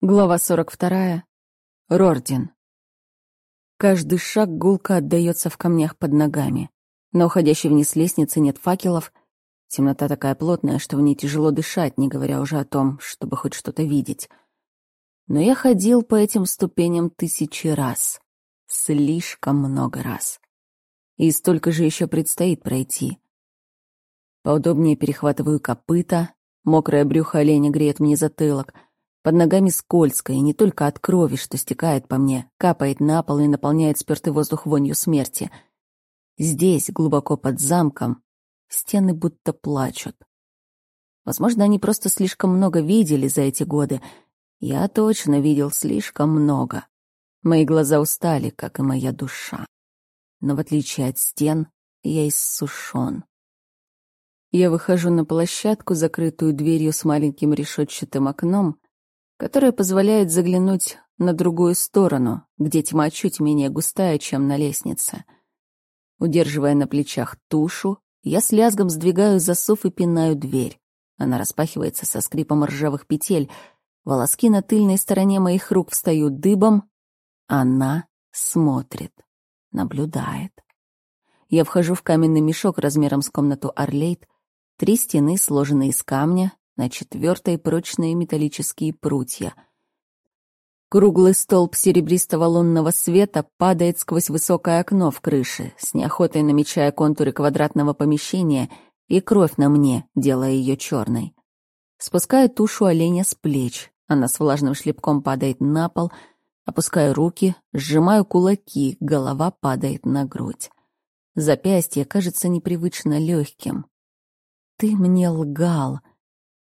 Глава 42. Рордин. Каждый шаг гулко отдаётся в камнях под ногами. На уходящей вниз лестнице нет факелов. Темнота такая плотная, что в ней тяжело дышать, не говоря уже о том, чтобы хоть что-то видеть. Но я ходил по этим ступеням тысячи раз. Слишком много раз. И столько же ещё предстоит пройти. Поудобнее перехватываю копыта, мокрое брюхо оленя греет мне затылок — под ногами скользко, и не только от крови, что стекает по мне, капает на пол и наполняет спёртый воздух вонью смерти. Здесь, глубоко под замком, стены будто плачут. Возможно, они просто слишком много видели за эти годы. Я точно видел слишком много. Мои глаза устали, как и моя душа. Но в отличие от стен, я иссушен. Я выхожу на площадку, закрытую дверью с маленьким решетчатым окном, которая позволяет заглянуть на другую сторону, где тьма чуть менее густая, чем на лестнице. Удерживая на плечах тушу, я с лязгом сдвигаю засов и пинаю дверь. Она распахивается со скрипом ржавых петель. Волоски на тыльной стороне моих рук встают дыбом. Она смотрит, наблюдает. Я вхожу в каменный мешок размером с комнату Орлейт. Три стены, сложенные из камня, на четвертой прочные металлические прутья. Круглый столб серебристого лунного света падает сквозь высокое окно в крыше, с неохотой намечая контуры квадратного помещения и кровь на мне, делая ее черной. Спускаю тушу оленя с плеч, она с влажным шлепком падает на пол, опускаю руки, сжимаю кулаки, голова падает на грудь. Запястье кажется непривычно легким. «Ты мне лгал»,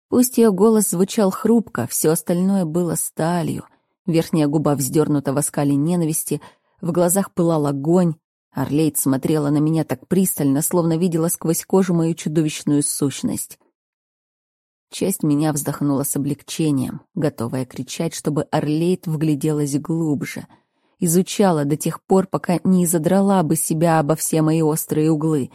Пусть ее голос звучал хрупко, все остальное было сталью. Верхняя губа вздернута в оскале ненависти, в глазах пылал огонь. Орлейд смотрела на меня так пристально, словно видела сквозь кожу мою чудовищную сущность. Часть меня вздохнула с облегчением, готовая кричать, чтобы Орлейд вгляделась глубже. Изучала до тех пор, пока не задрала бы себя обо все мои острые углы.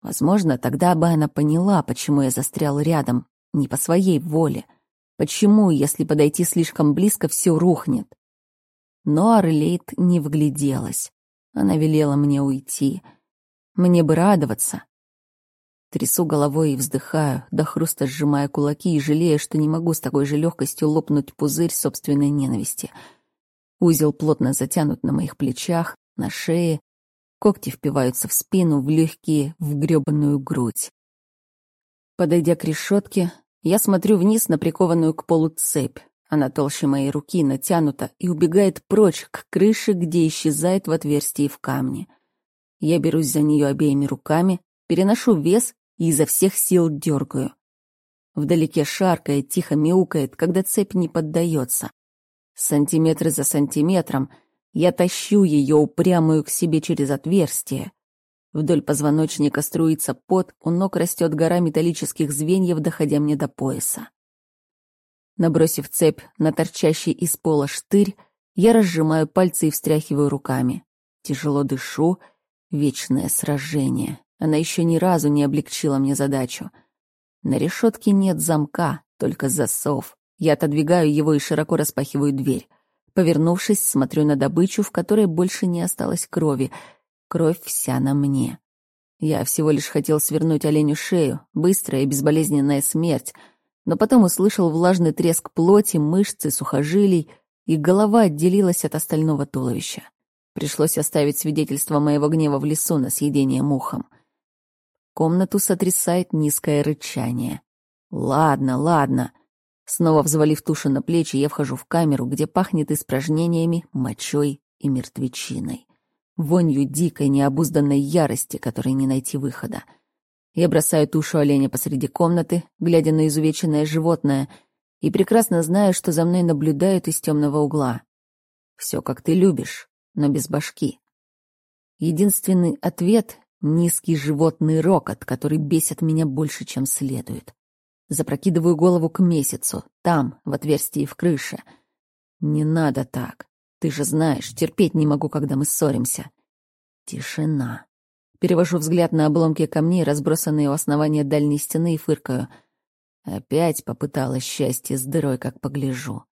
Возможно, тогда бы она поняла, почему я застрял рядом, не по своей воле. Почему, если подойти слишком близко, все рухнет? Но Орлейт не вгляделась. Она велела мне уйти. Мне бы радоваться. Трясу головой и вздыхаю, до хруста сжимая кулаки и жалея, что не могу с такой же легкостью лопнуть пузырь собственной ненависти. Узел плотно затянут на моих плечах, на шее. Когти впиваются в спину, в легкие, в грёбаную грудь. Подойдя к решетке, я смотрю вниз на прикованную к полу цепь. Она толще моей руки, натянута и убегает прочь к крыше, где исчезает в отверстии в камне. Я берусь за нее обеими руками, переношу вес и изо всех сил дергаю. Вдалеке шаркает, тихо мяукает, когда цепь не поддается. Сантиметры за сантиметром я тащу ее упрямую к себе через отверстие. Вдоль позвоночника струится пот, у ног растет гора металлических звеньев, доходя мне до пояса. Набросив цепь на торчащий из пола штырь, я разжимаю пальцы и встряхиваю руками. Тяжело дышу. Вечное сражение. Она еще ни разу не облегчила мне задачу. На решетке нет замка, только засов. Я отодвигаю его и широко распахиваю дверь. Повернувшись, смотрю на добычу, в которой больше не осталось крови — Кровь вся на мне. Я всего лишь хотел свернуть оленю шею, быстрая и безболезненная смерть, но потом услышал влажный треск плоти, мышцы, сухожилий, и голова отделилась от остального туловища. Пришлось оставить свидетельство моего гнева в лесу на съедение мухом. Комнату сотрясает низкое рычание. «Ладно, ладно». Снова взвалив тушу на плечи, я вхожу в камеру, где пахнет испражнениями, мочой и мертвечиной вонью дикой, необузданной ярости, которой не найти выхода. Я бросаю тушу оленя посреди комнаты, глядя на изувеченное животное, и прекрасно знаю, что за мной наблюдают из темного угла. Все как ты любишь, но без башки. Единственный ответ — низкий животный рокот, который бесит меня больше, чем следует. Запрокидываю голову к месяцу, там, в отверстии в крыше. Не надо так. Ты же знаешь, терпеть не могу, когда мы ссоримся. Тишина. Перевожу взгляд на обломки камней, разбросанные у основания дальней стены, и фыркаю. Опять попыталась счастье с дырой, как погляжу.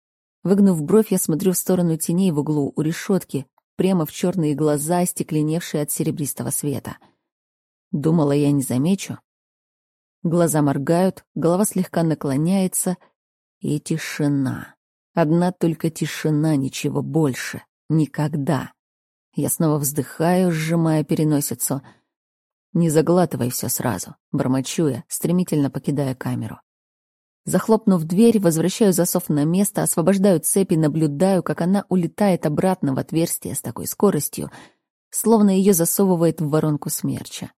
Выгнув бровь, я смотрю в сторону теней в углу у решетки, прямо в черные глаза, остекленевшие от серебристого света. Думала, я не замечу. Глаза моргают, голова слегка наклоняется, и тишина. Одна только тишина, ничего больше. Никогда. Я снова вздыхаю, сжимая переносицу. Не заглатывай все сразу, бормочу я, стремительно покидая камеру. Захлопнув дверь, возвращаю засов на место, освобождаю цепь и наблюдаю, как она улетает обратно в отверстие с такой скоростью, словно ее засовывает в воронку смерча.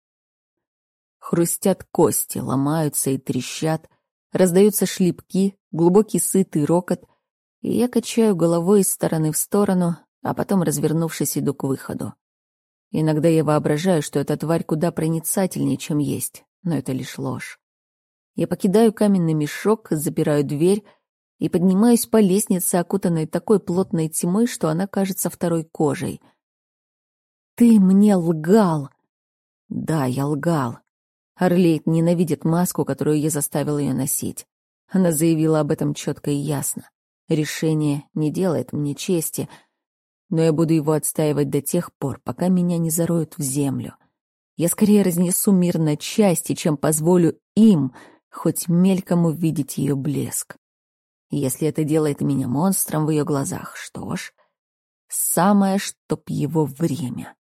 Хрустят кости, ломаются и трещат, раздаются шлепки, глубокий сытый рокот, и я качаю головой из стороны в сторону, а потом, развернувшись, иду к выходу. Иногда я воображаю, что эта тварь куда проницательнее, чем есть, но это лишь ложь. Я покидаю каменный мешок, запираю дверь и поднимаюсь по лестнице, окутанной такой плотной тьмой, что она кажется второй кожей. «Ты мне лгал!» «Да, я лгал». Орлейт ненавидит маску, которую я заставил ее носить. Она заявила об этом четко и ясно. Решение не делает мне чести, но я буду его отстаивать до тех пор, пока меня не зароют в землю. Я скорее разнесу мир на части, чем позволю им хоть мельком увидеть ее блеск. Если это делает меня монстром в ее глазах, что ж, самое, чтоб его время.